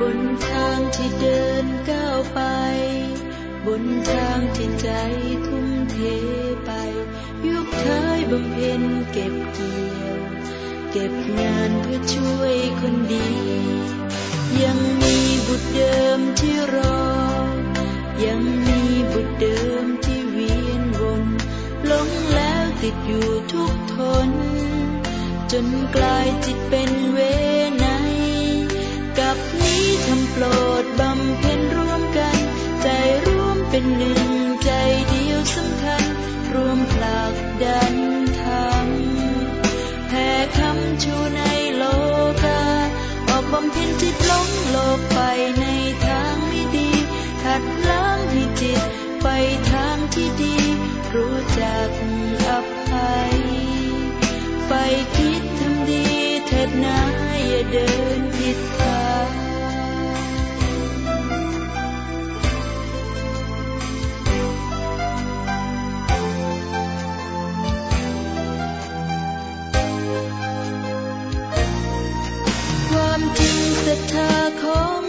บนทางที่เดินก้าวไป บนทางที่ใจทุ่มเทไป ยุคท้ายบำเพ็ญเก็บเกี่ยว เก็บงานเพื่อช่วยคนดี ยังมีบุตรเดิมที่รอ ยังมีบุตรเดิมที่เวียนวนหลงแล้วติดอยู่ทุกทน จนกลายจิตเป็นเวนกั ล้างให้จิต ไปทางที่ดี รู้จักอภัยไฟคิดทำดีเถิดนะอย่าเดินผิดทางความจริงศรัทธาของ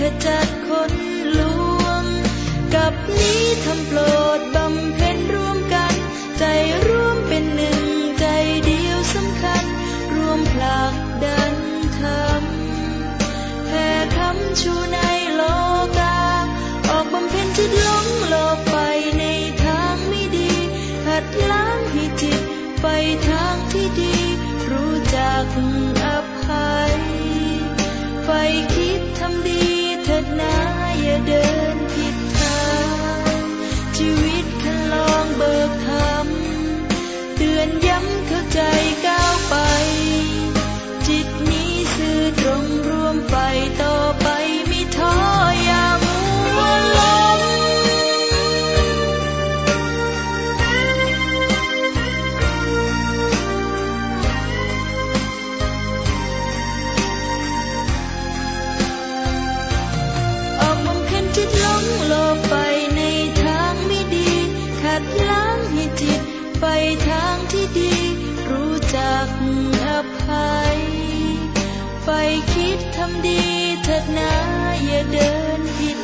ขจัดคนลวง กับนี้ทำโปรดบำเพ็ญร่วมกัน ใจร่วมเป็นหนึ่งใจเดียวสำคัญรวมผลักดันธรรมแผ่คำชูในโลกา ออกบำเพ็ญจิตหลงโลกไปในทางไม่ดี หัดล้างให้จิตไปทาง เตือน กอภัยไฟคิดทำดีเถิดนะอย่าเดินผิด